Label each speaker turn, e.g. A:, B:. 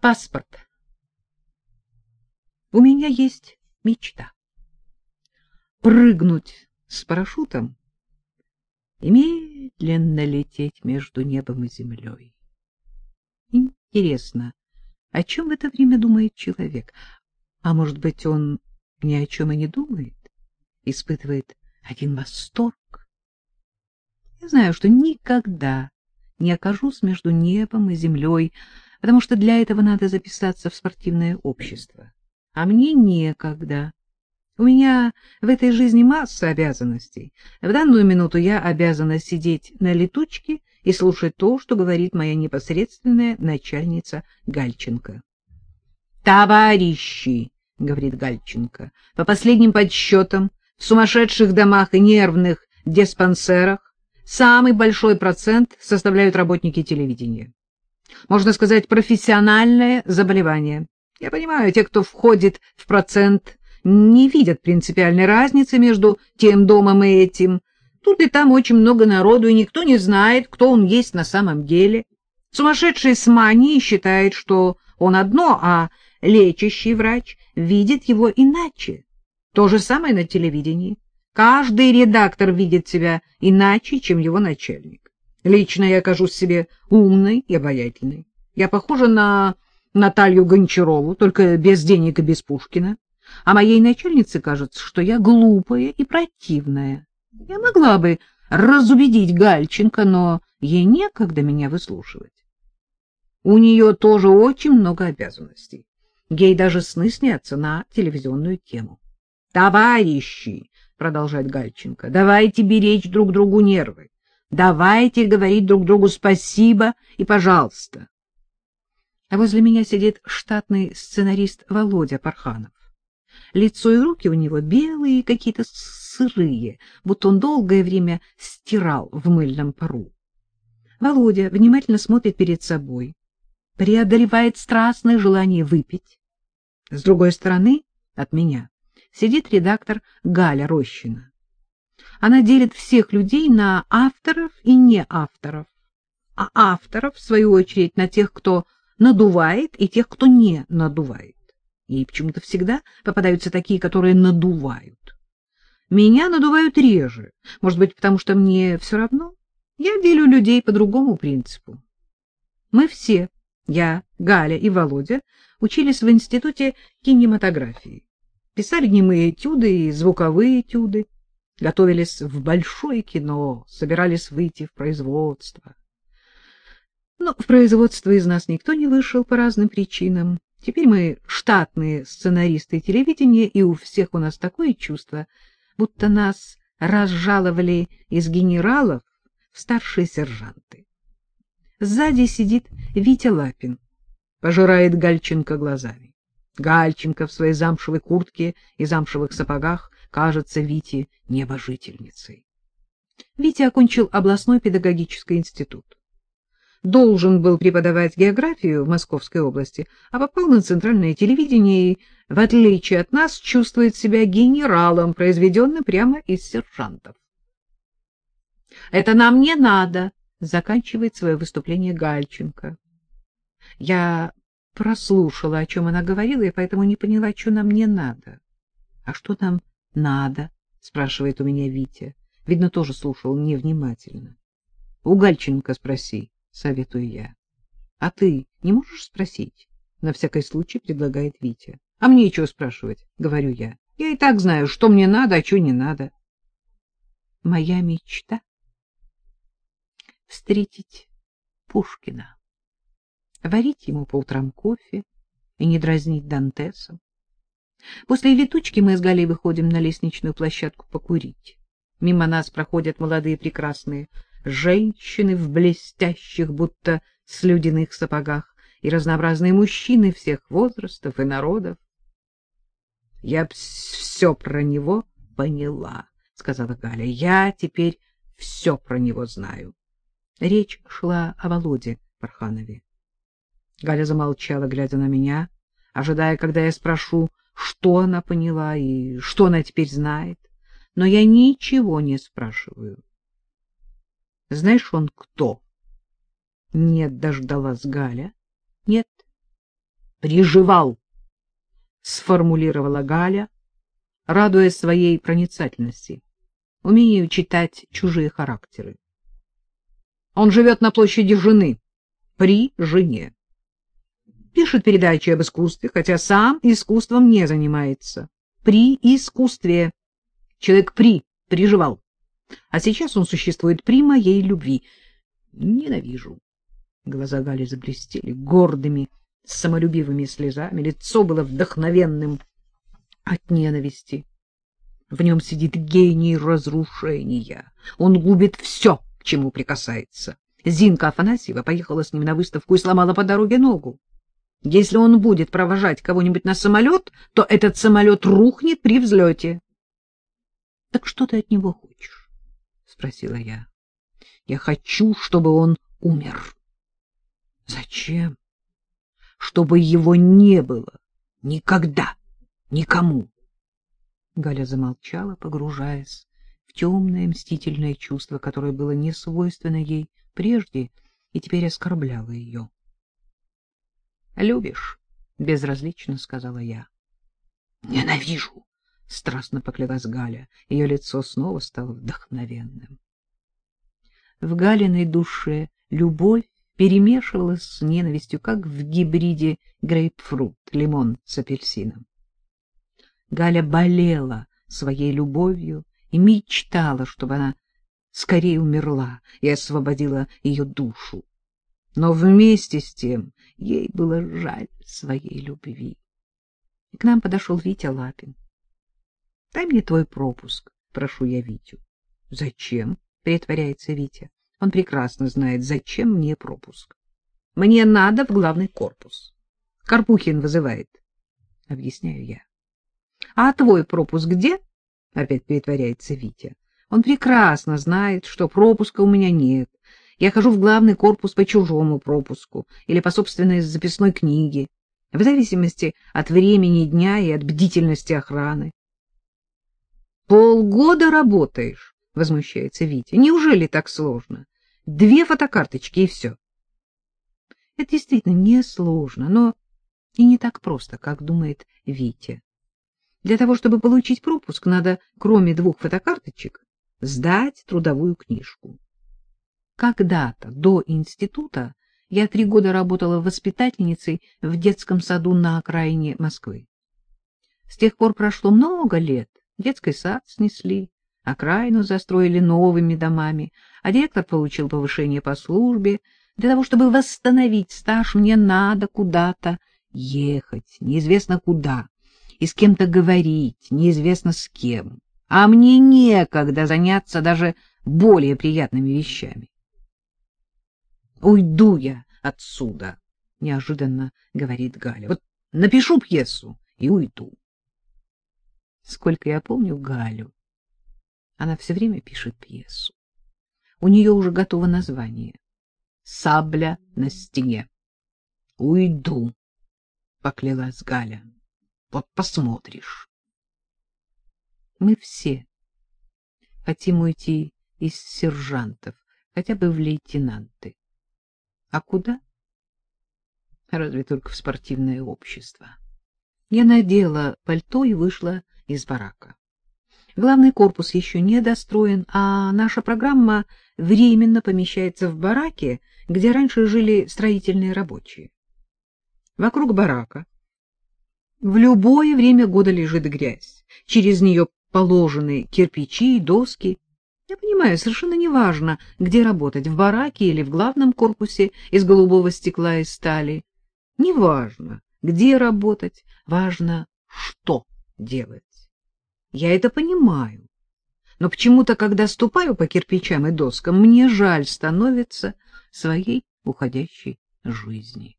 A: Паспорт. У меня есть мечта. Прыгнуть с парашютом и медленно лететь между небом и землей. Интересно, о чем в это время думает человек? А может быть, он ни о чем и не думает, испытывает один восторг? Я знаю, что никогда не окажусь между небом и землей, потому что для этого надо записаться в спортивное общество. А мне некогда. У меня в этой жизни масса обязанностей. В данную минуту я обязана сидеть на летучке и слушать то, что говорит моя непосредственная начальница Гальченко. «Товарищи!» — говорит Гальченко. «По последним подсчетам, в сумасшедших домах и нервных диспансерах самый большой процент составляют работники телевидения. Можно сказать, профессиональное заболевание. Я понимаю, те, кто входит в процент, не видят принципиальной разницы между тем домом и этим. Тут и там очень много народу, и никто не знает, кто он есть на самом деле. Сумасшедший с манией считает, что он одно, а лечащий врач видит его иначе. То же самое на телевидении. Каждый редактор видит себя иначе, чем его начальник. Лично я кажусь себе умной и обаятельной. Я похожа на Наталью Гончарову, только без денег и без Пушкина. А моей начальнице кажется, что я глупая и противная. Я могла бы разубедить Гальченко, но ей некогда меня выслушивать. У нее тоже очень много обязанностей. Ей даже сны снятся на телевизионную тему. Товарищи, продолжает Гальченко. Давайте беречь друг другу нервы. Давайте говорить друг другу спасибо и пожалуйста. А возле меня сидит штатный сценарист Володя Парханов. Лицо и руки у него белые, какие-то сырые, будто он долгое время стирал в мыльном пару. Володя внимательно смотрит перед собой, преодолевает страстное желание выпить. С другой стороны от меня сидит редактор Галя Рощина. Она делит всех людей на авторов и неавторов, а авторов, в свою очередь, на тех, кто надувает, и тех, кто не надувает. И почему-то всегда попадаются такие, которые надувают. Меня надувают реже, может быть, потому что мне все равно. Я делю людей по другому принципу. Мы все, я, Галя и Володя, учились в институте кинематографии. Писали немые этюды и звуковые этюды, готовились в большое кино, собирались выйти в производство. Но в производство из нас никто не вышел по разным причинам. Теперь мы штатные сценаристы телевидения, и у всех у нас такое чувство, будто нас разжаловали из генералов в старшие сержанты. Сзади сидит Витя Лапин, пожирает Гальченко глазами. Гальченко в своей замшевой куртке и замшевых сапогах кажется Вите небожительницей. Витя окончил областной педагогический институт. Должен был преподавать географию в Московской области, а попал на центральное телевидение и, в отличие от нас, чувствует себя генералом, произведенным прямо из сержантов. «Это нам не надо», — заканчивает свое выступление Гальченко. Я прослушала, о чем она говорила, и поэтому не поняла, что нам не надо. — А что нам надо? — спрашивает у меня Витя. Видно, тоже слушал невнимательно. — У Гальченко спроси, — советую я. — А ты не можешь спросить? — на всякий случай предлагает Витя. — А мне чего спрашивать? — говорю я. — Я и так знаю, что мне надо, а что не надо. Моя мечта — встретить Пушкина варить ему по утрам кофе и не дразнить Дантесом. После летучки мы с Галей выходим на лестничную площадку покурить. Мимо нас проходят молодые прекрасные женщины в блестящих, будто слюдяных сапогах, и разнообразные мужчины всех возрастов и народов. — Я все про него поняла, — сказала Галя. — Я теперь все про него знаю. Речь шла о Володе Парханове. Галя замолчала, глядя на меня, ожидая, когда я спрошу, что она поняла и что она теперь знает. Но я ничего не спрашиваю. Знаешь, он кто? Нет, дождалась Галя. Нет. приживал, — сформулировала Галя, радуясь своей проницательности, умению читать чужие характеры. Он живет на площади жены, при жене. Пишет передачи об искусстве, хотя сам искусством не занимается. При искусстве. Человек при, приживал. А сейчас он существует при моей любви. Ненавижу. Глаза Гали заблестели гордыми, самолюбивыми слезами. Лицо было вдохновенным от ненависти. В нем сидит гений разрушения. Он губит все, к чему прикасается. Зинка Афанасьева поехала с ним на выставку и сломала по дороге ногу. Если он будет провожать кого-нибудь на самолет, то этот самолет рухнет при взлете. — Так что ты от него хочешь? — спросила я. — Я хочу, чтобы он умер. — Зачем? — Чтобы его не было. Никогда. Никому. Галя замолчала, погружаясь в темное мстительное чувство, которое было не свойственно ей прежде и теперь оскорбляло ее. — Любишь? — безразлично сказала я. — Ненавижу! — страстно поклялась Галя. Ее лицо снова стало вдохновенным. В Галиной душе любовь перемешивалась с ненавистью, как в гибриде грейпфрут, лимон с апельсином. Галя болела своей любовью и мечтала, чтобы она скорее умерла и освободила ее душу но вместе с тем ей было жаль своей любви. И к нам подошел Витя Лапин. — Дай мне твой пропуск, — прошу я Витю. — Зачем? — притворяется Витя. Он прекрасно знает, зачем мне пропуск. — Мне надо в главный корпус. Карпухин вызывает. Объясняю я. — А твой пропуск где? — опять притворяется Витя. Он прекрасно знает, что пропуска у меня нет, я хожу в главный корпус по чужому пропуску или по собственной записной книге, в зависимости от времени дня и от бдительности охраны. Полгода работаешь, возмущается Витя. Неужели так сложно? Две фотокарточки и все. Это действительно несложно, но и не так просто, как думает Витя. Для того, чтобы получить пропуск, надо, кроме двух фотокарточек, сдать трудовую книжку. Когда-то, до института, я три года работала воспитательницей в детском саду на окраине Москвы. С тех пор прошло много лет. Детский сад снесли, окраину застроили новыми домами, а директор получил повышение по службе. Для того, чтобы восстановить стаж, мне надо куда-то ехать, неизвестно куда, и с кем-то говорить, неизвестно с кем. А мне некогда заняться даже более приятными вещами. Уйду я отсюда, — неожиданно говорит Галя. Вот напишу пьесу и уйду. Сколько я помню Галю, она все время пишет пьесу. У нее уже готово название. «Сабля на стене». «Уйду», — поклялась Галя. «Вот посмотришь». Мы все хотим уйти из сержантов, хотя бы в лейтенанты. А куда? Разве только в спортивное общество. Я надела пальто и вышла из барака. Главный корпус еще не достроен, а наша программа временно помещается в бараке, где раньше жили строительные рабочие. Вокруг барака в любое время года лежит грязь. Через нее положены кирпичи и доски. Я понимаю, совершенно неважно, где работать, в бараке или в главном корпусе из голубого стекла и стали. Неважно, где работать, важно, что делать. Я это понимаю. Но почему-то, когда ступаю по кирпичам и доскам, мне жаль становится своей уходящей жизни.